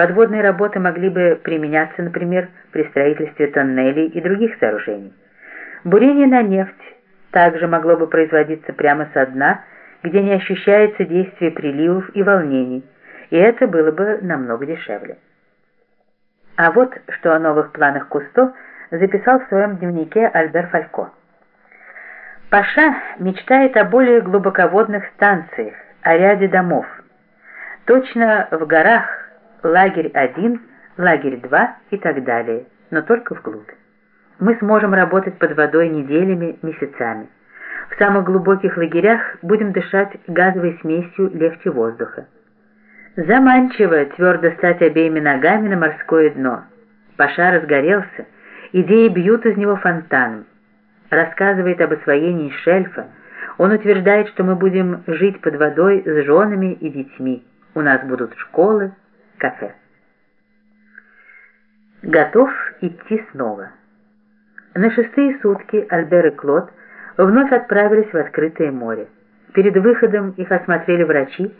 Подводные работы могли бы применяться, например, при строительстве тоннелей и других сооружений. Бурение на нефть также могло бы производиться прямо со дна, где не ощущается действие приливов и волнений, и это было бы намного дешевле. А вот что о новых планах Кусто записал в своем дневнике Альбер Фалько. Паша мечтает о более глубоководных станциях, о ряде домов. Точно в горах лагерь 1, лагерь 2 и так далее, но только вглубь. Мы сможем работать под водой неделями, месяцами. В самых глубоких лагерях будем дышать газовой смесью легче воздуха. Заманчиво твердо стать обеими ногами на морское дно. Паша разгорелся, идеи бьют из него фонтаном. Рассказывает об освоении шельфа, он утверждает, что мы будем жить под водой с женами и детьми. У нас будут школы, кафе. Готов идти снова. На шестые сутки Альбер и Клод вновь отправились в открытое море. Перед выходом их осмотрели врачи,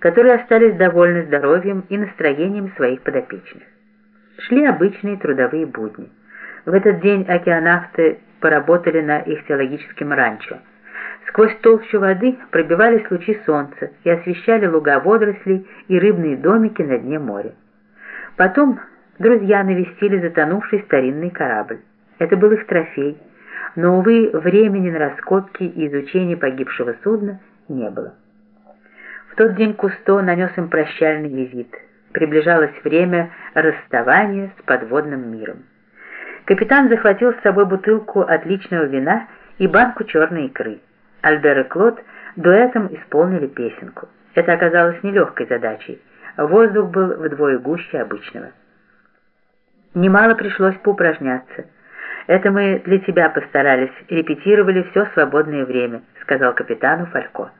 которые остались довольны здоровьем и настроением своих подопечных. Шли обычные трудовые будни. В этот день океанавты поработали на их теологическом ранчо. Сквозь толщу воды пробивались лучи солнца и освещали луга водорослей и рыбные домики на дне моря. Потом друзья навестили затонувший старинный корабль. Это был их трофей, но, увы, времени на раскопки и изучение погибшего судна не было. В тот день Кусто нанес им прощальный визит. Приближалось время расставания с подводным миром. Капитан захватил с собой бутылку отличного вина и банку черной икры. Альбер и Клод дуэтом исполнили песенку. Это оказалось нелегкой задачей. Воздух был вдвое гуще обычного. Немало пришлось поупражняться. «Это мы для тебя постарались, репетировали все свободное время», сказал капитану Фалько.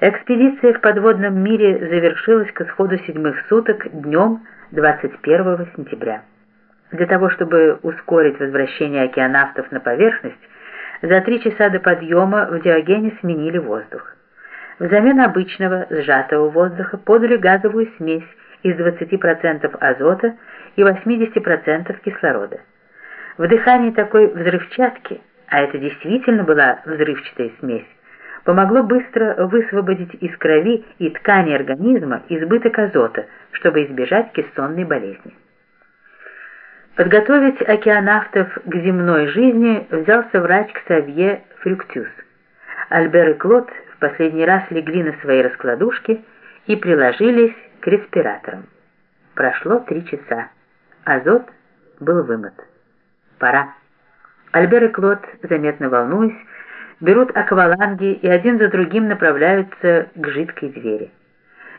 Экспедиция в подводном мире завершилась к исходу седьмых суток днем 21 сентября. Для того, чтобы ускорить возвращение океанавтов на поверхность, за три часа до подъема в Диогене сменили воздух. Взамен обычного сжатого воздуха подали газовую смесь из 20% азота и 80% кислорода. В дыхании такой взрывчатки, а это действительно была взрывчатая смесь, помогло быстро высвободить из крови и ткани организма избыток азота, чтобы избежать кессонной болезни. Подготовить океанавтов к земной жизни взялся врач Ксавье Фрюктюс. Альбер и Клод в последний раз легли на свои раскладушки и приложились к респираторам. Прошло три часа. Азот был вымыт. Пора. Альбер и Клод, заметно волнуясь, берут акваланги и один за другим направляются к жидкой двери.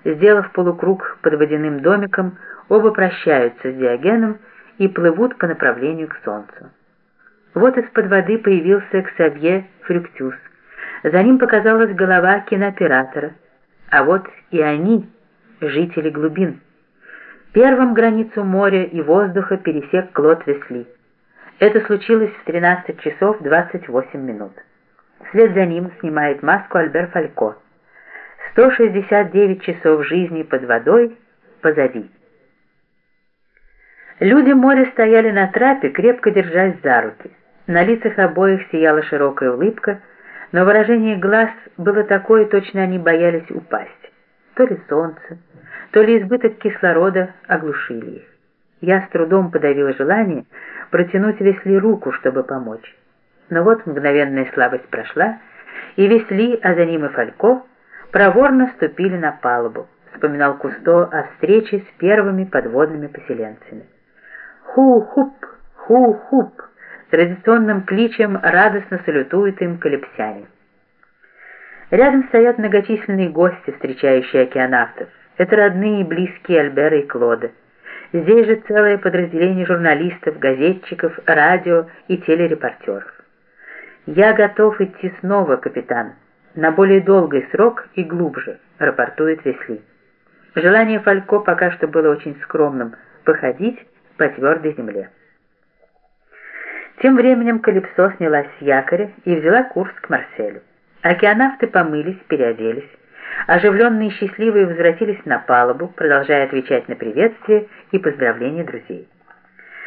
Сделав полукруг под водяным домиком, оба прощаются с Диогеном и плывут по направлению к солнцу. Вот из-под воды появился Ксавье Фрюктюс. За ним показалась голова кинооператора. А вот и они, жители глубин. Первым границу моря и воздуха пересек Клод Весли. Это случилось в 13 часов 28 минут. Вслед за ним снимает маску Альбер Фалько. 169 часов жизни под водой позади. Люди моря стояли на трапе, крепко держась за руки. На лицах обоих сияла широкая улыбка, но выражение глаз было такое, точно они боялись упасть. То ли солнце, то ли избыток кислорода оглушили их. Я с трудом подавила желание протянуть Весли руку, чтобы помочь. Но вот мгновенная слабость прошла, и Весли, а за ним и Фалько, проворно ступили на палубу, вспоминал Кусто о встрече с первыми подводными поселенцами. «Ху-хуп! Ху-хуп!» традиционным кличем радостно салютуют им калипсяне. Рядом стоят многочисленные гости, встречающие океанавтов. Это родные и близкие Альбера и Клода. Здесь же целое подразделение журналистов, газетчиков, радио и телерепортеров. «Я готов идти снова, капитан, на более долгий срок и глубже», — рапортует Весли. Желание Фалько пока что было очень скромным — походить по твердой земле. Тем временем Калипсо снялась с якоря и взяла курс к Марселю. Океанавты помылись, переоделись. Оживленные и счастливые возвратились на палубу, продолжая отвечать на приветствия и поздравления друзей.